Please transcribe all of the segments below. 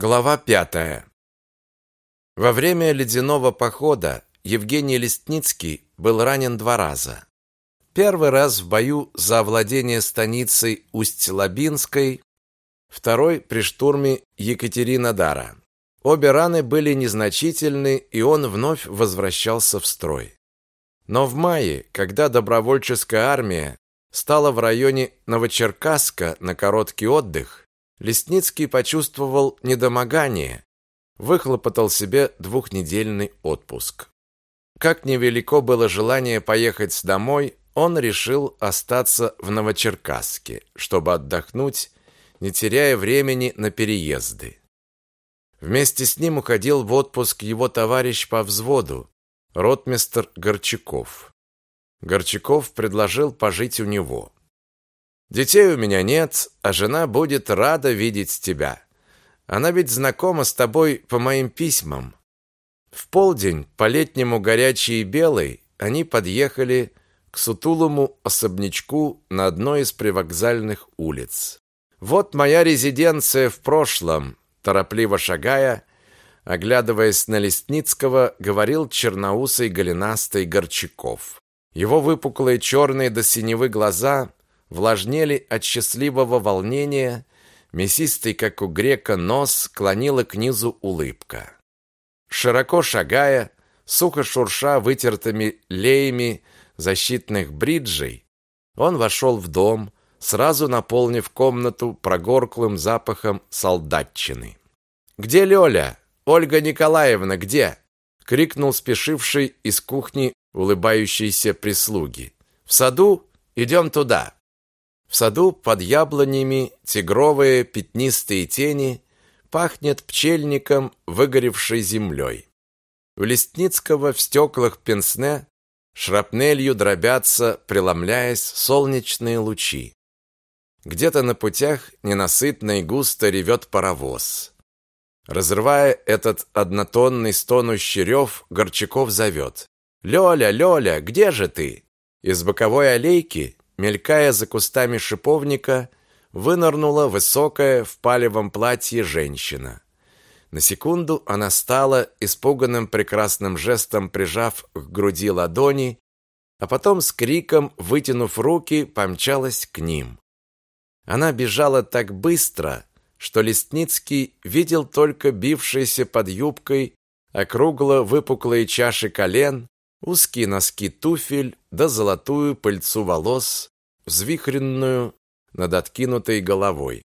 Глава пятая. Во время ледяного похода Евгений Листницкий был ранен два раза. Первый раз в бою за овладение станицей Усть-Лабинской, второй при штурме Екатеринодара. Обе раны были незначительны, и он вновь возвращался в строй. Но в мае, когда добровольческая армия стала в районе Новочеркасска на короткий отдых, Лесницкий почувствовал недомогание, выхлопотал себе двухнедельный отпуск. Как невелико было желание поехать домой, он решил остаться в Новочеркасске, чтобы отдохнуть, не теряя времени на переезды. Вместе с ним уходил в отпуск его товарищ по взводу, ротмистр Горчаков. Горчаков предложил пожить у него. Детей у меня нет, а жена будет рада видеть тебя. Она ведь знакома с тобой по моим письмам. В полдень, по-летнему горячий и белый, они подъехали к сутулому особнячку на одной из привокзальных улиц. Вот моя резиденция в прошлом, торопливо шагая, оглядываясь на Лесницкого, говорил черноусый голенастый Горчаков. Его выпуклые черные до синевы глаза влажнели от счастливого волнения, мясистый, как у грека, нос склонила к низу улыбка. Широко шагая, сухо шурша вытертыми леями защитных бриджей, он вошел в дом, сразу наполнив комнату прогорклым запахом солдатчины. «Где Лёля? Ольга Николаевна, где?» — крикнул спешивший из кухни улыбающийся прислуги. «В саду? Идем туда!» В саду под яблонями тигровые пятнистые тени пахнет пчельником, выгоревшей землей. У Лестницкого в стеклах пенсне шрапнелью дробятся, преломляясь солнечные лучи. Где-то на путях ненасытно и густо ревет паровоз. Разрывая этот однотонный стонущий рев, Горчаков зовет. «Лёля, Лёля, где же ты?» Из боковой аллейки мелькая за кустами шиповника, вынырнула высокая в палевом платье женщина. На секунду она стала испуганным прекрасным жестом прижав к груди ладони, а потом с криком, вытянув руки, помчалась к ним. Она бежала так быстро, что Листницкий видел только бившиеся под юбкой округло выпуклые чаши колен, узкие носки туфель да золотую пыльцу волос, взвихренную над откинутой головой.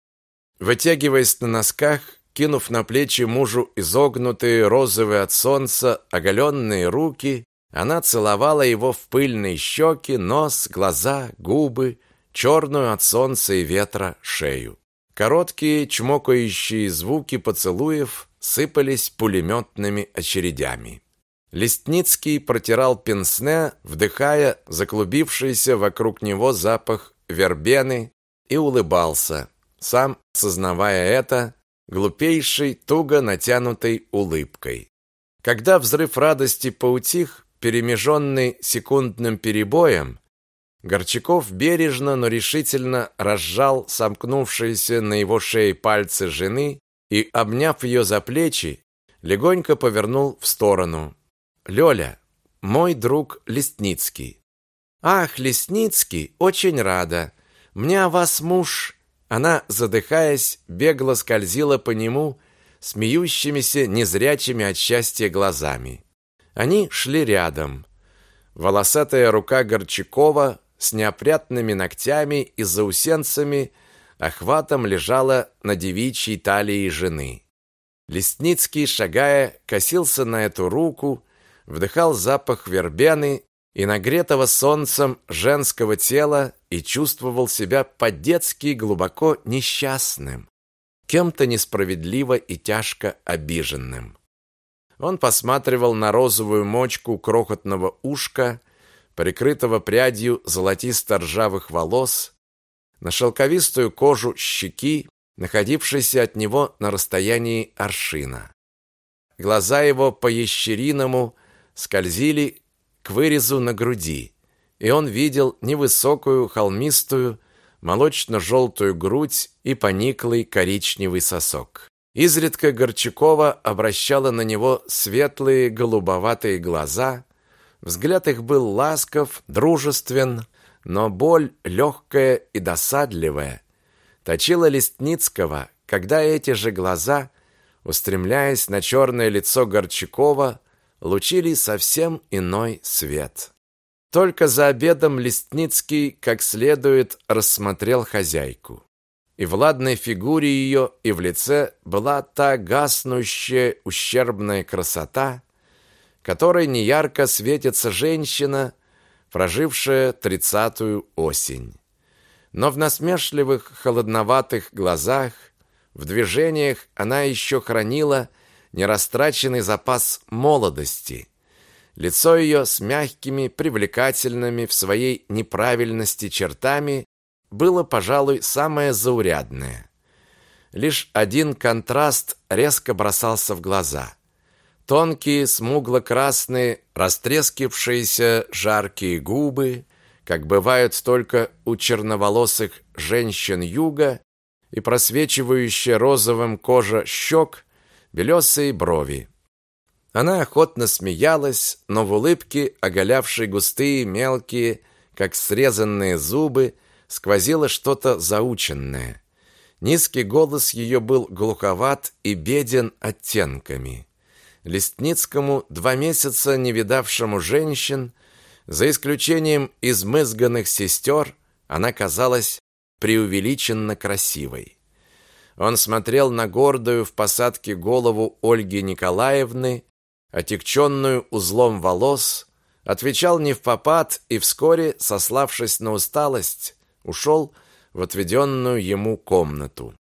Вытягиваясь на носках, кинув на плечи мужу изогнутые розовые от солнца оголенные руки, она целовала его в пыльные щеки, нос, глаза, губы, черную от солнца и ветра шею. Короткие чмокающие звуки поцелуев сыпались пулеметными очередями. Листницкий протирал пенсне, вдыхая заклубившийся вокруг него запах вербены и улыбался, сам сознавая это глупейшей, туго натянутой улыбкой. Когда взрыв радости поутих, перемеженный секундным перебоем, Горчаков бережно, но решительно разжал сомкнувшиеся на его шее пальцы жены и, обняв ее за плечи, легонько повернул в сторону. Лёля, мой друг Лесницкий. Ах, Лесницкий, очень рада. Мне о вас муж. Она, задыхаясь, бегло скользила по нему смеющимися, незрячими от счастья глазами. Они шли рядом. Волосатая рука Горчакова с неопрятными ногтями и заусенцами охватом лежала на девичьей талии жены. Лесницкий, шагая, косился на эту руку, вдыхал запах вербены и нагретого солнцем женского тела и чувствовал себя по-детски глубоко несчастным, кем-то несправедливо и тяжко обиженным. Он посматривал на розовую мочку крохотного ушка, прикрытого прядью золотисто-ржавых волос, на шелковистую кожу щеки, находившейся от него на расстоянии аршина. Глаза его по-ящериному скользили к вырезу на груди, и он видел невысокую холмистую молочно-желтую грудь и пониклый коричневый сосок. Изредка Горчакова обращала на него светлые голубоватые глаза. Взгляд их был ласков, дружествен, но боль легкая и досадливая точила Листницкого, когда эти же глаза, устремляясь на черное лицо Горчакова, лучили совсем иной свет. Только за обедом Листницкий как следует рассмотрел хозяйку. И в ладной фигуре ее, и в лице была та гаснущая ущербная красота, которой неярко светится женщина, прожившая тридцатую осень. Но в насмешливых, холодноватых глазах, в движениях она еще хранила нерастраченный запас молодости. Лицо ее с мягкими, привлекательными в своей неправильности чертами было, пожалуй, самое заурядное. Лишь один контраст резко бросался в глаза. Тонкие, смугло-красные, растрескившиеся жаркие губы, как бывают только у черноволосых женщин юга, и просвечивающая розовым кожа щек, белесые брови. Она охотно смеялась, но в улыбке, оголявшей густые, мелкие, как срезанные зубы, сквозило что-то заученное. Низкий голос ее был глуховат и беден оттенками. Листницкому, два месяца не видавшему женщин, за исключением измызганных сестер, она казалась преувеличенно красивой. Он смотрел на гордую в посадке голову Ольги Николаевны, отягченную узлом волос, отвечал не в попад и вскоре, сославшись на усталость, ушел в отведенную ему комнату.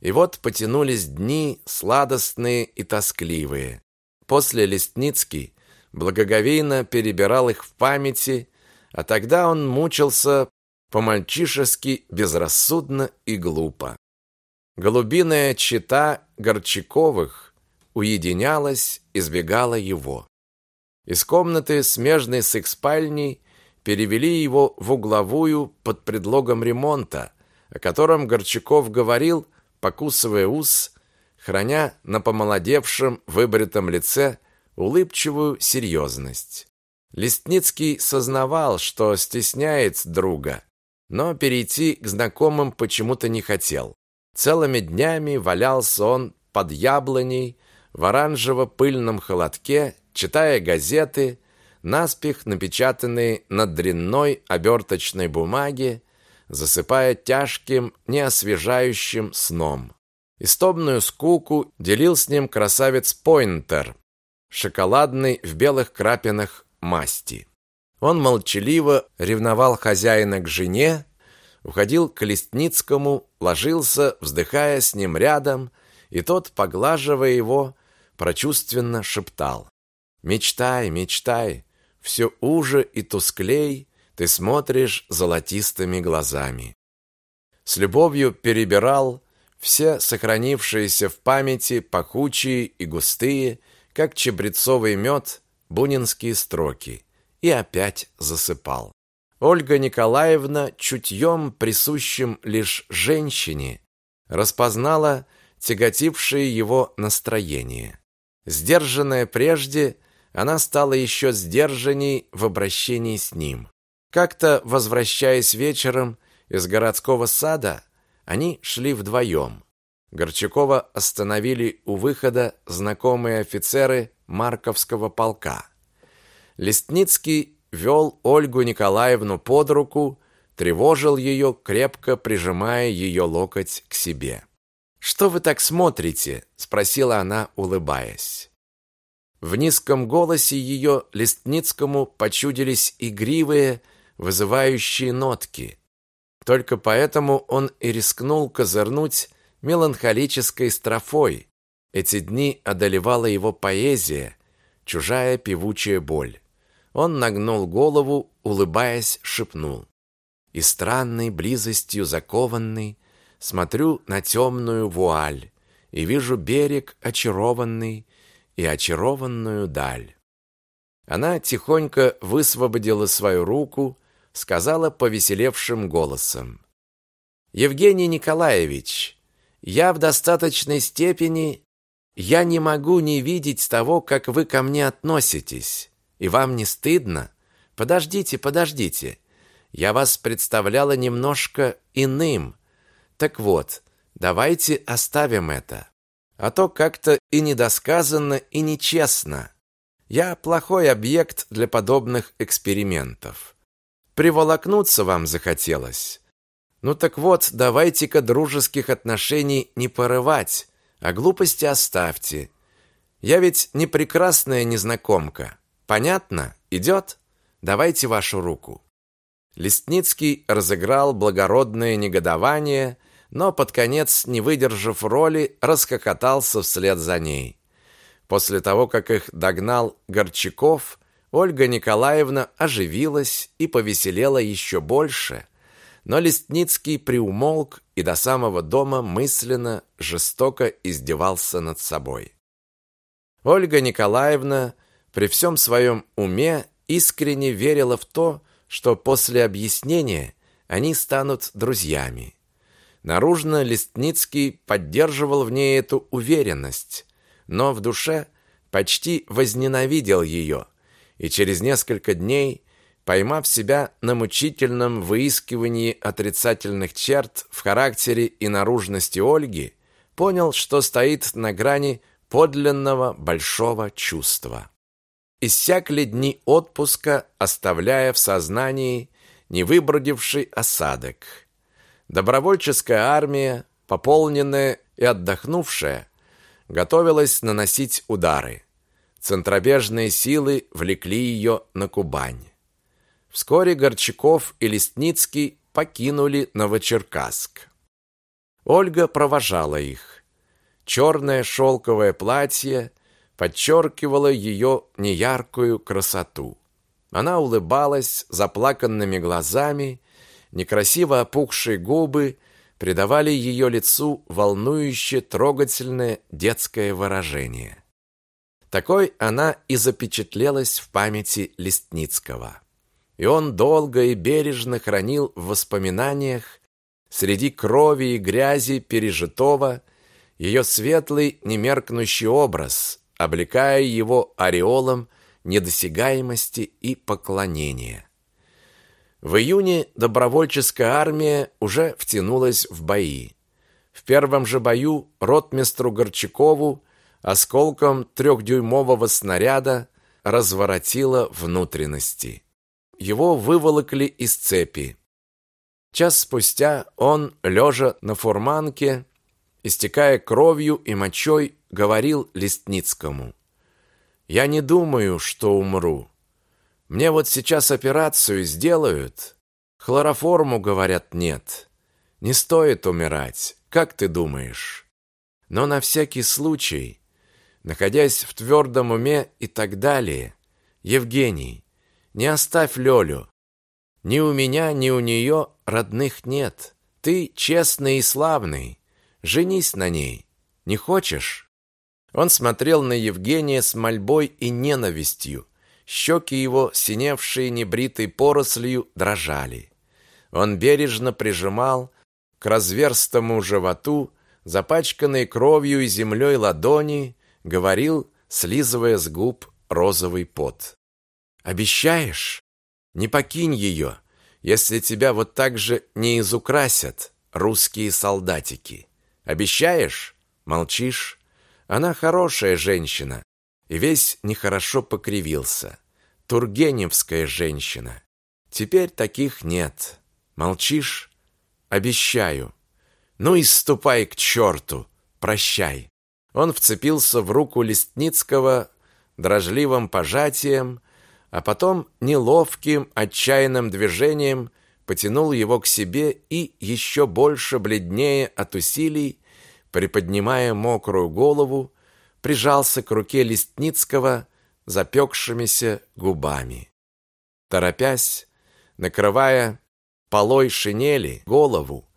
И вот потянулись дни сладостные и тоскливые. После Листницкий благоговейно перебирал их в памяти, а тогда он мучился по-мальчишески безрассудно и глупо. Голубиная чита Горчаковых уединялась, избегала его. Из комнаты, смежной с их спальней, перевели его в угловую под предлогом ремонта, о котором Горчаков говорил, покусывая ус, храня на помолодевшем выбритом лице улыбчивую серьезность. Листницкий сознавал, что стесняет друга, но перейти к знакомым почему-то не хотел. Целыми днями валялся он под яблоней в оранжево-пыльном холодке, читая газеты, наспех напечатанные на дрянной оберточной бумаге, засыпая тяжким, неосвежающим сном. Истобную скуку делил с ним красавец Пойнтер, шоколадный в белых крапинах масти. Он молчаливо ревновал хозяина к жене, уходил к Листницкому, ложился, вздыхая с ним рядом, и тот, поглаживая его, прочувственно шептал. «Мечтай, мечтай, все уже и тусклей ты смотришь золотистыми глазами». С любовью перебирал все сохранившиеся в памяти пахучие и густые, как чебрецовый мед, бунинские строки, и опять засыпал. Ольга Николаевна чутьем, присущим лишь женщине, распознала тяготившее его настроение. Сдержанная прежде, она стала еще сдержанней в обращении с ним. Как-то, возвращаясь вечером из городского сада, они шли вдвоем. Горчакова остановили у выхода знакомые офицеры Марковского полка. Листницкий вел Ольгу Николаевну под руку, тревожил ее, крепко прижимая ее локоть к себе. «Что вы так смотрите?» – спросила она, улыбаясь. В низком голосе ее Листницкому почудились игривые, вызывающие нотки. Только поэтому он и рискнул козырнуть меланхолической строфой. Эти дни одолевала его поэзия, чужая певучая боль. Он нагнул голову, улыбаясь, шепнул. И странной близостью закованный Смотрю на темную вуаль И вижу берег очарованный И очарованную даль. Она тихонько высвободила свою руку, сказала повеселевшим голосом. «Евгений Николаевич, Я в достаточной степени я не могу не видеть того, как вы ко мне относитесь. И вам не стыдно? Подождите, подождите. Я вас представляла немножко иным. Так давайте оставим это. А то как-то и недосказанно, и нечестно. Я плохой объект для подобных экспериментов. Приволокнуться вам захотелось. Ну так вот, давайте-ка дружеских отношений не порывать, а глупости оставьте. Я ведь не прекрасная незнакомка. Понятно? Идет? Давайте вашу руку. Листницкий разыграл благородное негодование, но под конец, не выдержав роли, расхохотался вслед за ней. После того, как их догнал Горчаков, Ольга Николаевна оживилась и повеселела еще больше, но Листницкий приумолк и до самого дома мысленно жестоко издевался над собой. Ольга Николаевна при всем своем уме искренне верила в то, что после объяснения они станут друзьями. Наружно Листницкий поддерживал в ней эту уверенность, но в душе почти возненавидел ее, и через несколько дней, поймав себя на мучительном выискивании отрицательных черт в характере и наружности Ольги, понял, что стоит на грани подлинного большого чувства. Иссякли дни отпуска, оставляя в сознании невыбродивший осадок. Добровольческая армия, пополненная и отдохнувшая, готовилась наносить удары. Центробежные силы влекли ее на Кубань. Вскоре Горчаков и Листницкий покинули Новочеркасск. Ольга провожала их. Черное шелковое платье подчеркивало ее неяркую красоту. Она улыбалась заплаканными глазами, некрасиво опухшие губы придавали ее лицу волнующе трогательное детское выражение. Такой она и запечатлелась в памяти Листницкого. И он долго и бережно хранил в воспоминаниях среди крови и грязи пережитого ее светлый немеркнущий образ, облекая его ореолом недосягаемости и поклонения. В июне добровольческая армия уже втянулась в бои. В первом же бою ротмистру Горчакову осколком трехдюймового снаряда разворотило внутренности. Его выволокли из цепи. Час спустя он, лежа на фурманке, истекая кровью и мочой, говорил Листницкому. «Я не думаю, что умру. Мне вот сейчас операцию сделают. Хлороформу, говорят, нет. Не стоит умирать. Как ты думаешь? Но на всякий случай, находясь в твердом уме и так далее, Евгений, не оставь Лёлю. Ни у меня, ни у нее родных нет. Ты честный и славный. Женись на ней. Не хочешь? Он смотрел на Евгения с мольбой и ненавистью. Щеки его, синевшие небритой порослью, дрожали. Он бережно прижимал к разверстому животу, запачканной кровью и землей ладони, говорил, слизывая с губ розовый пот. «Обещаешь? Не покинь ее, если тебя вот так же не изукрасят русские солдатики. Обещаешь? Молчишь? Она хорошая женщина, и весь нехорошо покривился. Тургеневская женщина. Теперь таких нет. Молчишь? Обещаю. Ну и ступай к черту. Прощай. Он вцепился в руку Листницкого дрожливым пожатием, а потом неловким, отчаянным движением потянул его к себе и, еще больше бледнее от усилий, приподнимая мокрую голову, прижался к руке Листницкого запекшимися губами. Торопясь, накрывая полой шинели голову,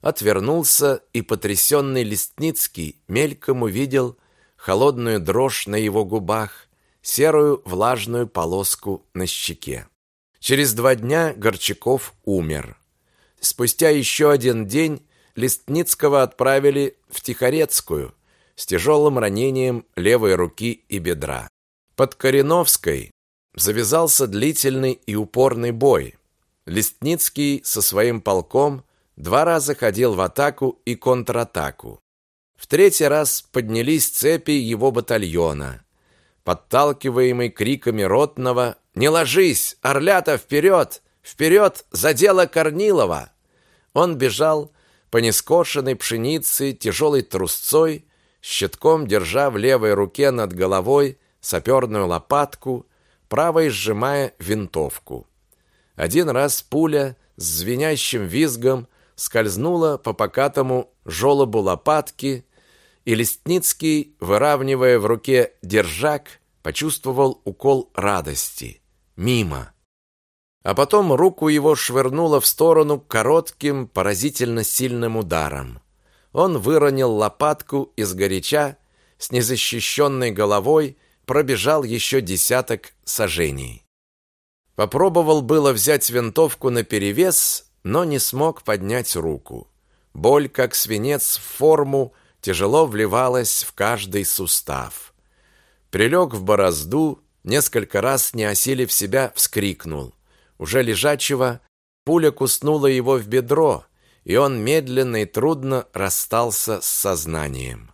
отвернулся, и потрясенный Листницкий мельком увидел холодную дрожь на его губах, серую влажную полоску на щеке. Через два дня Горчаков умер. Спустя еще один день Листницкого отправили в Тихорецкую с тяжелым ранением левой руки и бедра. Под Кореновской завязался длительный и упорный бой. Листницкий со своим полком два раза ходил в атаку и контратаку. В третий раз поднялись цепи его батальона. Подталкиваемый криками ротного «Не ложись! Орлята, вперед! Вперед! За дело Корнилова!» Он бежал по нескошенной пшенице тяжелой трусцой, щитком держа в левой руке над головой саперную лопатку, правой сжимая винтовку. Один раз пуля с звенящим визгом скользнула по покатому жолобу лопатки, и Листницкий, выравнивая в руке держак, почувствовал укол радости. Мимо. А потом руку его швырнуло в сторону коротким, поразительно сильным ударом. Он выронил лопатку из горяча, с незащищенной головой пробежал еще десяток сажений. Попробовал было взять винтовку наперевес, но не смог поднять руку. Боль, как свинец в форму, тяжело вливалась в каждый сустав. Прилег в борозду, несколько раз, не осилив себя, вскрикнул. Уже лежачего пуля куснула его в бедро, и он медленно и трудно расстался с сознанием.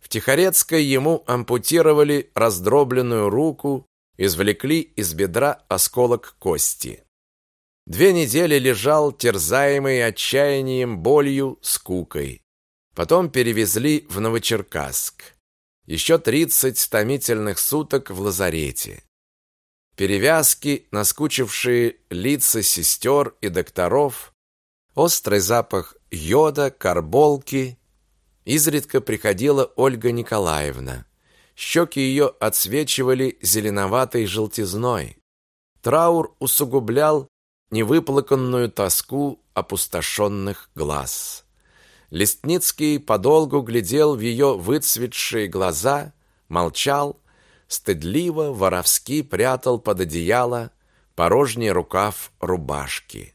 В Тихорецкой ему ампутировали раздробленную руку, извлекли из бедра осколок кости. Две недели лежал, терзаемый отчаянием, болью, скукой. Потом перевезли в Новочеркасск. Еще тридцать томительных суток в лазарете. Перевязки, наскучившие лица сестер и докторов, острый запах йода, карболки. Изредка приходила Ольга Николаевна. Щеки ее отсвечивали зеленоватой желтизной. Траур усугублял невыплаканную тоску опустошенных глаз. Листницкий подолгу глядел в ее выцветшие глаза, молчал, стыдливо, воровски прятал под одеяло порожний рукав рубашки.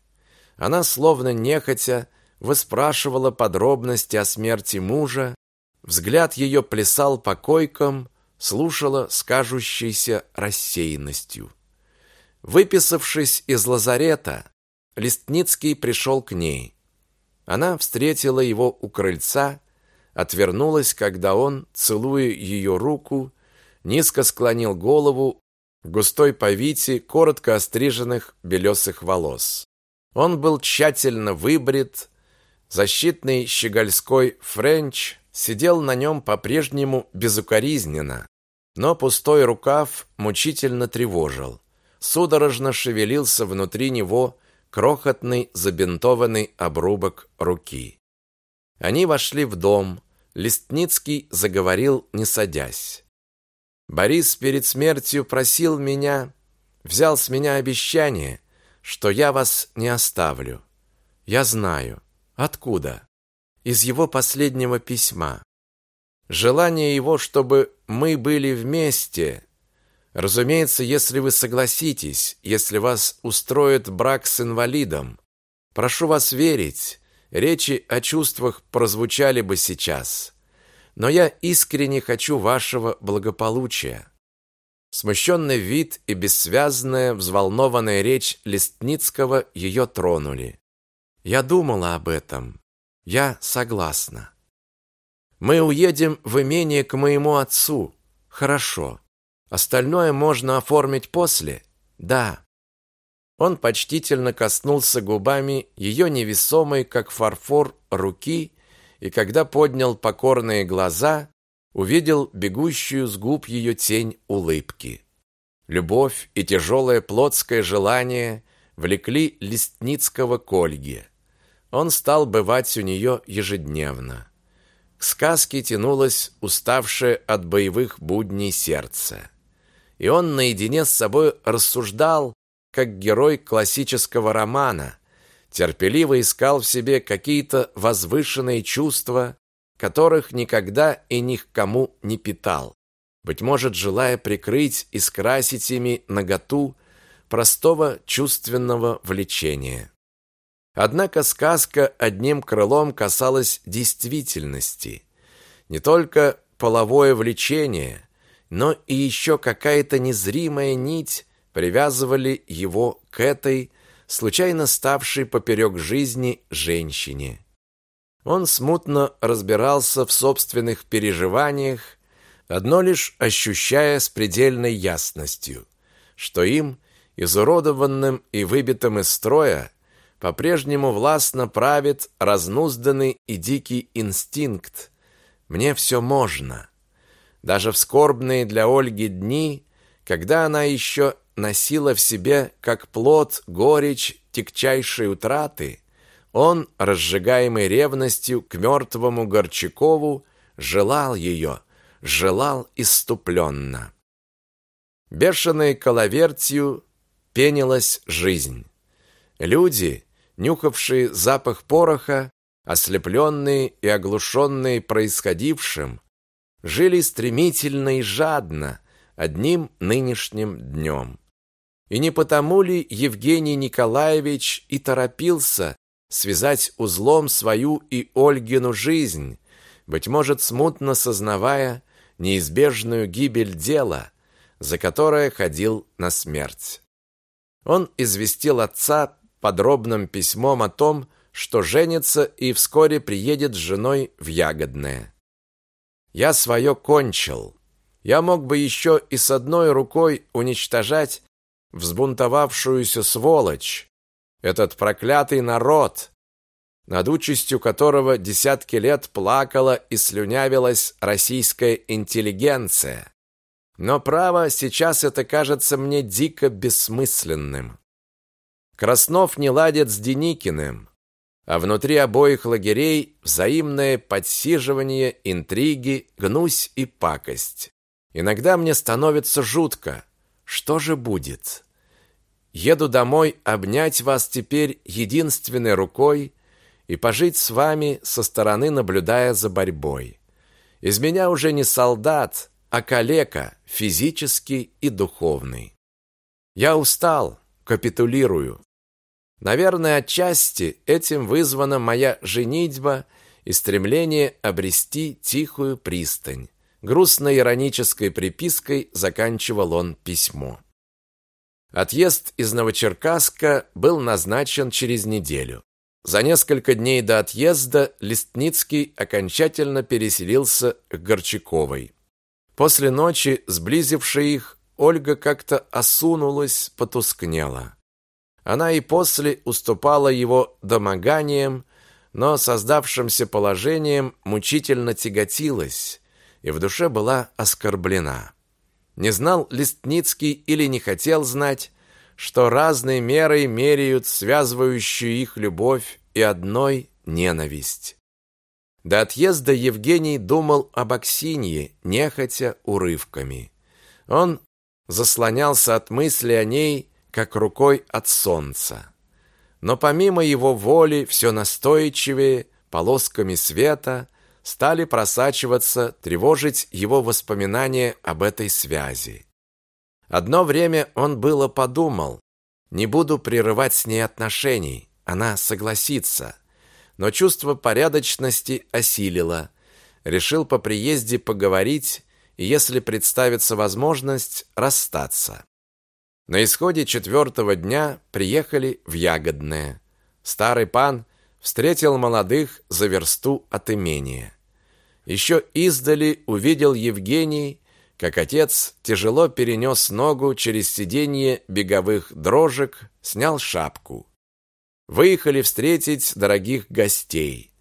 Она словно нехотя выспрашивала подробности о смерти мужа, взгляд ее плясал по койкам, слушала с кажущейся рассеянностью. Выписавшись из лазарета, Листницкий пришел к ней. Она встретила его у крыльца, отвернулась, когда он, целуя ее руку, низко склонил голову густой по вите коротко остриженных белесых волос. Он был тщательно выбрит, защитный щегольской френч сидел на нем по-прежнему безукоризненно, но пустой рукав мучительно тревожил. Судорожно шевелился внутри него крохотный забинтованный обрубок руки. Они вошли в дом. Листницкий заговорил, не садясь. Борис перед смертью просил меня, взял с меня обещание, что я вас не оставлю. Я знаю. Откуда? Из его последнего письма. Желание его, чтобы мы были вместе, Разумеется, если вы согласитесь, если вас устроит брак с инвалидом. Прошу вас верить, речи о чувствах прозвучали бы сейчас. Но я искренне хочу вашего благополучия. Смущенный вид и бессвязная, взволнованная речь Листницкого ее тронули. Я думала об этом. Я согласна. Мы уедем в имение к моему отцу. Хорошо. Остальное можно оформить после. Да. Он почтительно коснулся губами ее невесомой, как фарфор, руки, и когда поднял покорные глаза, увидел бегущую с губ ее тень улыбки. Любовь и тяжелое плотское желание влекли Листницкого к Ольге. Он стал бывать у нее ежедневно. К сказке тянулось уставшее от боевых будней сердце и он наедине с собой рассуждал, как герой классического романа, терпеливо искал в себе какие-то возвышенные чувства, которых никогда и ни к кому не питал, быть может, желая прикрыть и скрасить ими наготу простого чувственного влечения. Однако сказка одним крылом касалась действительности. Не только половое влечение, но и еще какая-то незримая нить привязывали его к этой, случайно ставшей поперек жизни, женщине. Он смутно разбирался в собственных переживаниях, одно лишь ощущая с предельной ясностью, что им, изуродованным и выбитым из строя, по-прежнему властно правит разнузданный и дикий инстинкт. Мне все можно. Даже в скорбные для Ольги дни, когда она еще носила в себе, как плод, горечь тягчайшей утраты, он, разжигаемый ревностью к мертвому Горчакову, желал ее, желал иступленно. Бешеной коловертью пенилась жизнь. Люди, нюхавшие запах пороха, ослепленные и оглушенные происходившим, жили стремительно и жадно одним нынешним днем. И не потому ли Евгений Николаевич и торопился связать узлом свою и Ольгину жизнь, быть может, смутно сознавая неизбежную гибель дела, за которое ходил на смерть. Он известил отца подробным письмом о том, что женится и вскоре приедет с женой в Ягодное. «Я свое кончил. Я мог бы еще и с одной рукой уничтожать взбунтовавшуюся сволочь, этот проклятый народ, над участью которого десятки лет плакала и слюнявилась российская интеллигенция. Но право, сейчас это кажется мне дико бессмысленным. Краснов не ладит с Деникиным, а внутри обоих лагерей взаимное подсиживание, интриги, гнусь и пакость. Иногда мне становится жутко. Что же будет? Еду домой обнять вас теперь единственной рукой и пожить с вами со стороны, наблюдая за борьбой. Из меня уже не солдат, а калека, физический и духовный. Я устал, капитулирую. Наверное, отчасти этим вызвана моя женитьба и стремление обрести тихую пристань. Грустно-иронической припиской заканчивал он письмо. Отъезд из Новочеркасска был назначен через неделю. За несколько дней до отъезда Листницкий окончательно переселился к Горчаковой. После ночи, сблизившей их, Ольга как-то осунулась, потускнела. Она и после уступала его домоганиям, но создавшимся положением мучительно тяготилась и в душе была оскорблена. Не знал Листницкий или не хотел знать, что разной мерой меряют связывающую их любовь и одной ненависть. До отъезда Евгений думал об Аксинье, нехотя урывками. Он заслонялся от мысли о ней, как рукой от солнца. Но помимо его воли все настойчивее, полосками света, стали просачиваться, тревожить его воспоминания об этой связи. Одно время он было подумал, не буду прерывать с ней отношений, она согласится. Но чувство порядочности осилило. Решил по приезде поговорить и, если представится возможность, расстаться. На исходе четвертого дня приехали в Ягодное. Старый пан встретил молодых за версту от имения. Еще издали увидел Евгений, как отец тяжело перенес ногу через сиденье беговых дрожек, снял шапку. Выехали встретить дорогих гостей.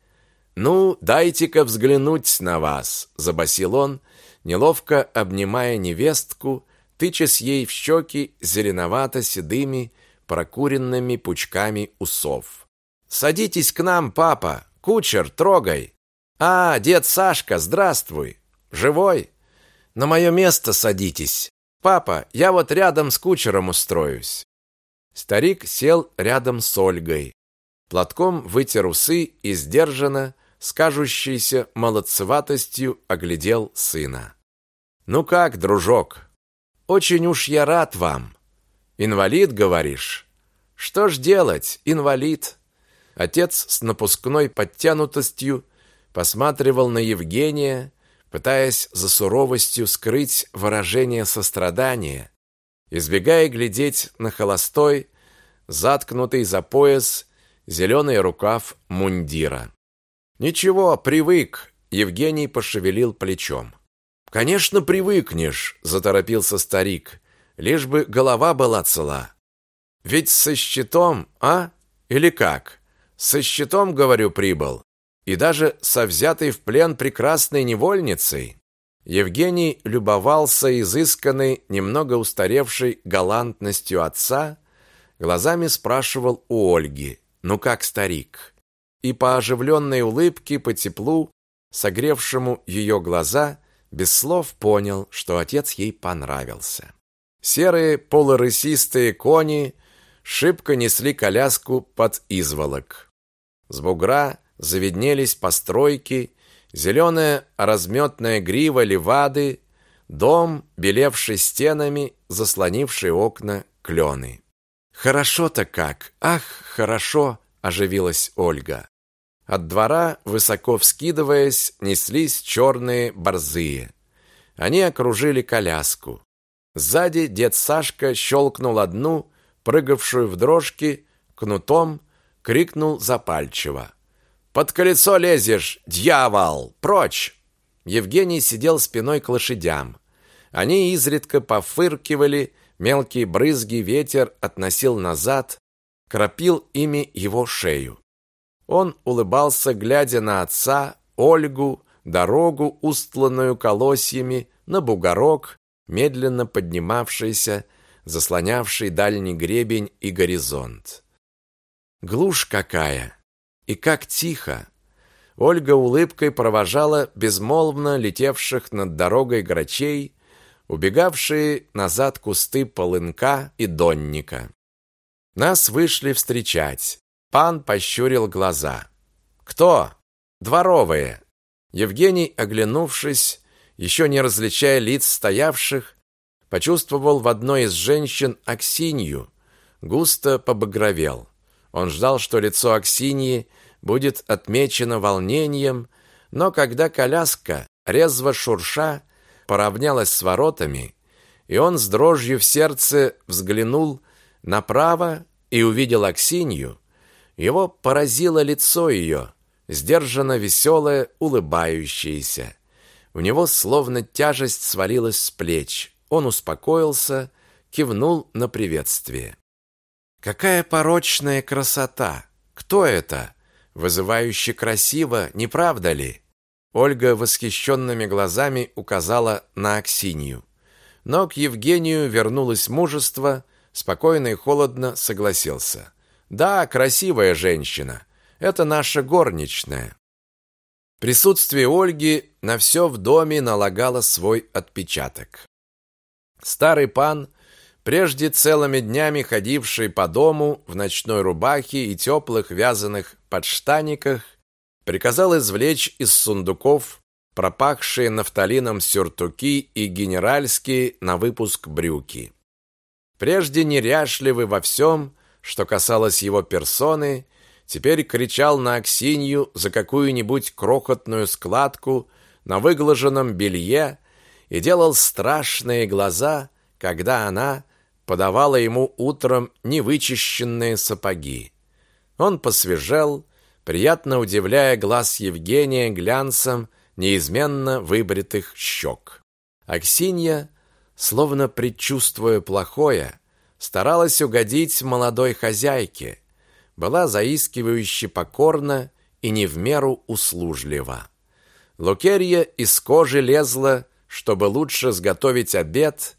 «Ну, дайте-ка взглянуть на вас», — забасил он, неловко обнимая невестку, тычась ей в щеки зеленовато-седыми прокуренными пучками усов. «Садитесь к нам, папа! Кучер, трогай!» «А, дед Сашка, здравствуй! Живой? На мое место садитесь! Папа, я вот рядом с кучером устроюсь!» Старик сел рядом с Ольгой. Платком вытер усы и сдержанно, с кажущейся молодцеватостью оглядел сына. «Ну как, дружок? Очень уж я рад вам. Инвалид, говоришь? Что ж делать, инвалид? Отец с напускной подтянутостью посматривал на Евгения, пытаясь за суровостью скрыть выражение сострадания, избегая глядеть на холостой, заткнутый за пояс зеленый рукав мундира. Ничего, привык, Евгений пошевелил плечом. Конечно, привыкнешь, заторопился старик, лишь бы голова была цела. Ведь со щитом, а? Или как? Со щитом, говорю, прибыл. И даже со взятой в плен прекрасной невольницей. Евгений любовался изысканной, немного устаревшей галантностью отца, глазами спрашивал у Ольги: "Ну как, старик?" И по оживленной улыбке, по теплу, согревшему ее глаза, без слов понял, что отец ей понравился. Серые полурысистые кони шибко несли коляску под изволок. С бугра завиднелись постройки, зеленая разметная грива левады, дом, белевший стенами, заслонивший окна клены. Хорошо-то как. Ах, хорошо, оживилась Ольга. От двора, высоко вскидываясь, неслись черные борзые. Они окружили коляску. Сзади дед Сашка щелкнул одну, прыгавшую в дрожки, кнутом, крикнул запальчиво. «Под колесо лезешь, дьявол! Прочь!» Евгений сидел спиной к лошадям. Они изредка пофыркивали, мелкие брызги ветер относил назад, кропил ими его шею. Он улыбался, глядя на отца, Ольгу, дорогу, устланную колосьями, на бугорок, медленно поднимавшийся, заслонявший дальний гребень и горизонт. Глушь какая! И как тихо! Ольга улыбкой провожала безмолвно летевших над дорогой грачей, убегавшие назад кусты полынка и донника. Нас вышли встречать. Пан пощурил глаза. Кто? Дворовые. Евгений, оглянувшись, еще не различая лиц стоявших, почувствовал в одной из женщин Аксинью, густо побагровел. Он ждал, что лицо Аксиньи будет отмечено волнением, но когда коляска, резво шурша, поравнялась с воротами, и он с дрожью в сердце взглянул направо и увидел Аксинью, его поразило лицо ее, сдержанно веселое, улыбающееся. У него словно тяжесть свалилась с плеч. Он успокоился, кивнул на приветствие. Какая порочная красота! Кто это? Вызывающе красиво, не правда ли? Ольга восхищенными глазами указала на Аксинью. Но к Евгению вернулось мужество, спокойно и холодно согласился. Да, красивая женщина. Это наша горничная. Присутствие Ольги на все в доме налагало свой отпечаток. Старый пан, прежде целыми днями ходивший по дому в ночной рубахе и теплых вязаных подштаниках, приказал извлечь из сундуков пропахшие нафталином сюртуки и генеральские на выпуск брюки. Прежде неряшливый во всем, что касалось его персоны, теперь кричал на Аксинью за какую-нибудь крохотную складку на выглаженном белье и делал страшные глаза, когда она подавала ему утром невычищенные сапоги. Он посвежел, приятно удивляя глаз Евгения глянцем неизменно выбритых щек. Аксинья, словно предчувствуя плохое, старалась угодить молодой хозяйке, была заискивающе покорна и не в меру услужлива. Лукерья из кожи лезла, чтобы лучше сготовить обед,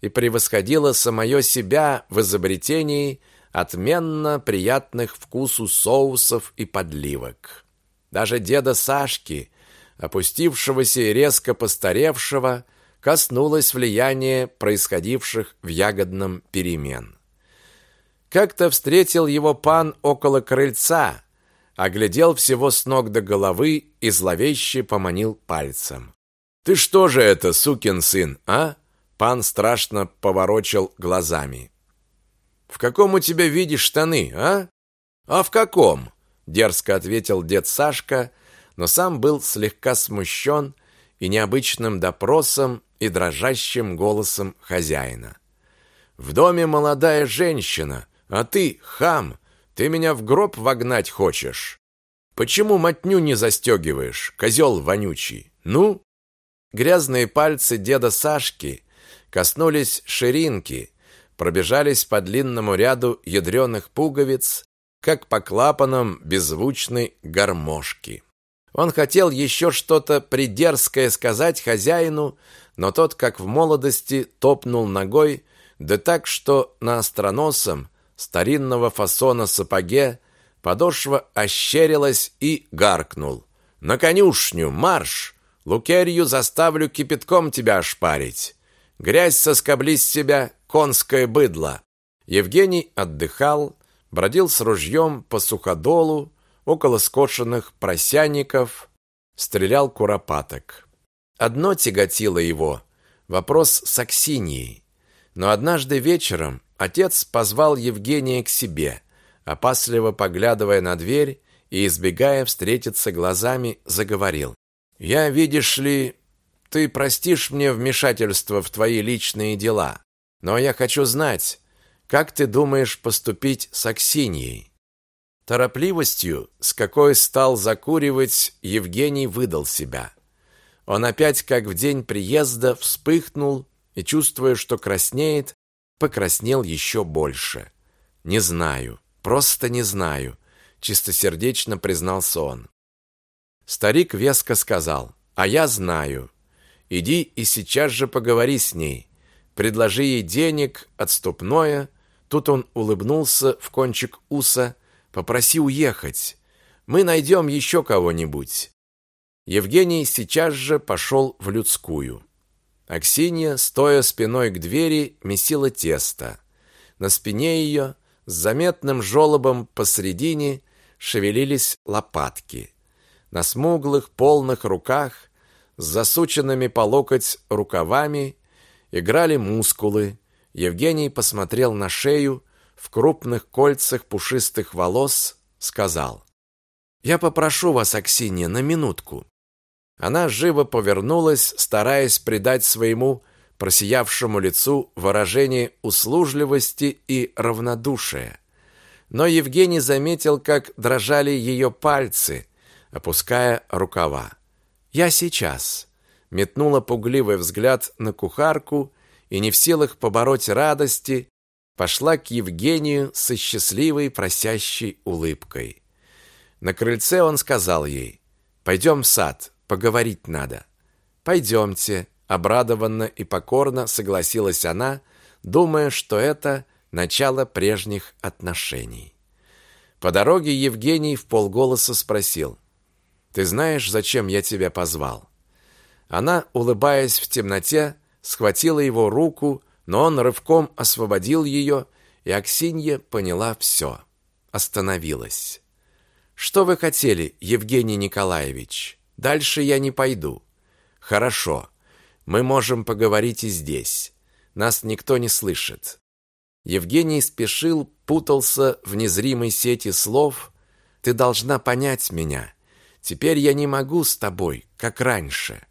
и превосходила самое себя в изобретении отменно приятных вкусу соусов и подливок. Даже деда Сашки, опустившегося и резко постаревшего, коснулось влияние происходивших в ягодном перемен. Как-то встретил его пан около крыльца, оглядел всего с ног до головы и зловеще поманил пальцем. «Ты что же это, сукин сын, а?» Пан страшно поворочил глазами. «В каком у тебя виде штаны, а?» «А в каком?» дерзко ответил дед Сашка, но сам был слегка смущен и необычным допросом, и дрожащим голосом хозяина. В доме молодая женщина, а ты, хам, ты меня в гроб вогнать хочешь? Почему мотню не застегиваешь, козел вонючий? Ну? Грязные пальцы деда Сашки коснулись ширинки, пробежались по длинному ряду ядреных пуговиц, как по клапанам беззвучной гармошки. Он хотел еще что-то придерзкое сказать хозяину, но тот, как в молодости, топнул ногой, да так, что на остроносом, старинного фасона сапоге подошва ощерилась и гаркнул. «На конюшню! Марш! Лукерью заставлю кипятком тебя ошпарить! Грязь соскобли с себя, конское быдло!» Евгений отдыхал, бродил с ружьем по суходолу, около скошенных просянников, стрелял куропаток. Одно тяготило его вопрос с Аксиньей. Но однажды вечером отец позвал Евгения к себе, опасливо поглядывая на дверь и избегая встретиться глазами, заговорил: "Я, видишь ли, ты простишь мне вмешательство в твои личные дела, но я хочу знать, как ты думаешь поступить с Аксиньей?" Торопливостью, с какой стал закуривать, Евгений выдал себя. Он опять, как в день приезда, вспыхнул и, чувствуя, что краснеет, покраснел еще больше. «Не знаю, просто не знаю», — чистосердечно признался он. Старик веско сказал, «А я знаю. Иди и сейчас же поговори с ней. Предложи ей денег, отступное». Тут он улыбнулся в кончик уса, «Попроси уехать. Мы найдем еще кого-нибудь. Евгений сейчас же пошел в людскую. Аксинья, стоя спиной к двери, месила тесто. На спине ее, с заметным желобом посредине, шевелились лопатки. На смуглых, полных руках, с засученными по локоть рукавами, играли мускулы. Евгений посмотрел на шею, в крупных кольцах пушистых волос, сказал: "Я попрошу вас, Аксинья, на минутку. Она живо повернулась, стараясь придать своему просиявшему лицу выражение услужливости и равнодушия. Но Евгений заметил, как дрожали ее пальцы, опуская рукава. «Я сейчас», — метнула пугливый взгляд на кухарку и, не в силах побороть радости, пошла к Евгению со счастливой просящей улыбкой. На крыльце он сказал ей, «Пойдем в сад, Поговорить надо. Пойдемте, обрадованно и покорно согласилась она, думая, что это начало прежних отношений. По дороге Евгений в полголоса спросил: "Ты знаешь, зачем я тебя позвал?" Она, улыбаясь в темноте, схватила его руку, но он рывком освободил ее, и Аксинья поняла все. Остановилась. Что вы хотели, Евгений Николаевич? Дальше я не пойду. Хорошо. Мы можем поговорить и здесь. Нас никто не слышит. Евгений спешил, путался в незримой сети слов. Ты должна понять меня. Теперь я не могу с тобой, как раньше.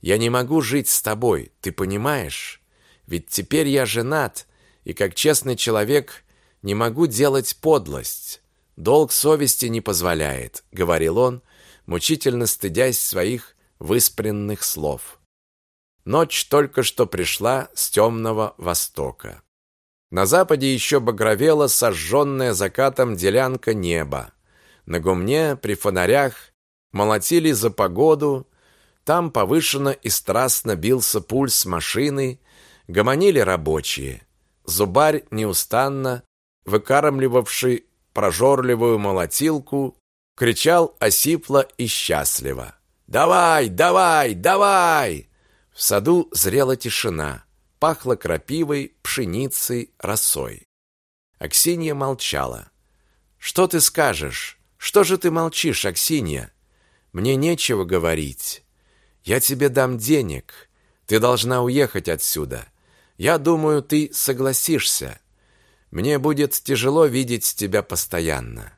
Я не могу жить с тобой, ты понимаешь? Ведь теперь я женат, и как честный человек не могу делать подлость. Долг совести не позволяет, говорил он, мучительно стыдясь своих выспренных слов. Ночь только что пришла с темного востока. На западе еще багровела сожженная закатом делянка неба. На гумне при фонарях молотили за погоду, там повышенно и страстно бился пульс машины, гомонили рабочие. Зубарь неустанно, выкармливавший прожорливую молотилку, кричал осипло и счастливо. «Давай, давай, давай!» В саду зрела тишина, пахло крапивой, пшеницей, росой. Аксинья молчала. «Что ты скажешь? Что же ты молчишь, Аксинья? Мне нечего говорить. Я тебе дам денег. Ты должна уехать отсюда. Я думаю, ты согласишься. Мне будет тяжело видеть тебя постоянно.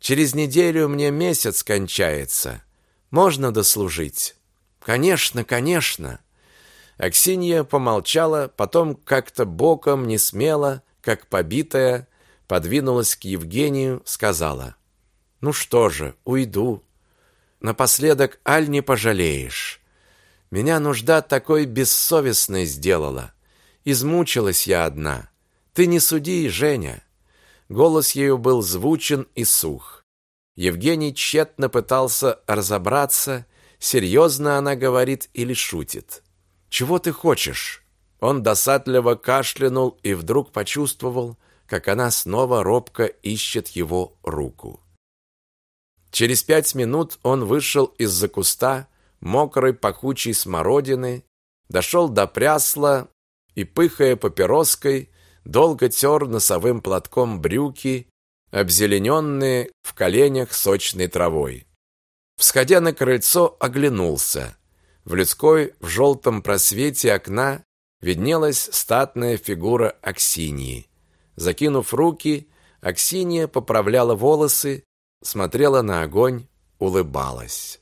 Через неделю мне месяц кончается. Можно дослужить. Конечно, конечно. Аксинья помолчала, потом как-то боком, не смело, как побитая, подвинулась к Евгению, сказала: "Ну что же, уйду. Напоследок, аль не пожалеешь. Меня нужда такой бессовестной сделала. Измучилась я одна. Ты не суди, Женя". Голос ее был звучен и сух. Евгений тщетно пытался разобраться, серьезно она говорит или шутит. Чего ты хочешь? Он досадливо кашлянул и вдруг почувствовал, как она снова робко ищет его руку. Через пять минут он вышел из-за куста, мокрой пахучей смородины, дошел до прясла и, пыхая папироской, долго тер носовым платком брюки, обзелененные в коленях сочной травой. Всходя на крыльцо, оглянулся. В людской, в желтом просвете окна виднелась статная фигура Аксиньи. Закинув руки, Аксинья поправляла волосы, смотрела на огонь, улыбалась.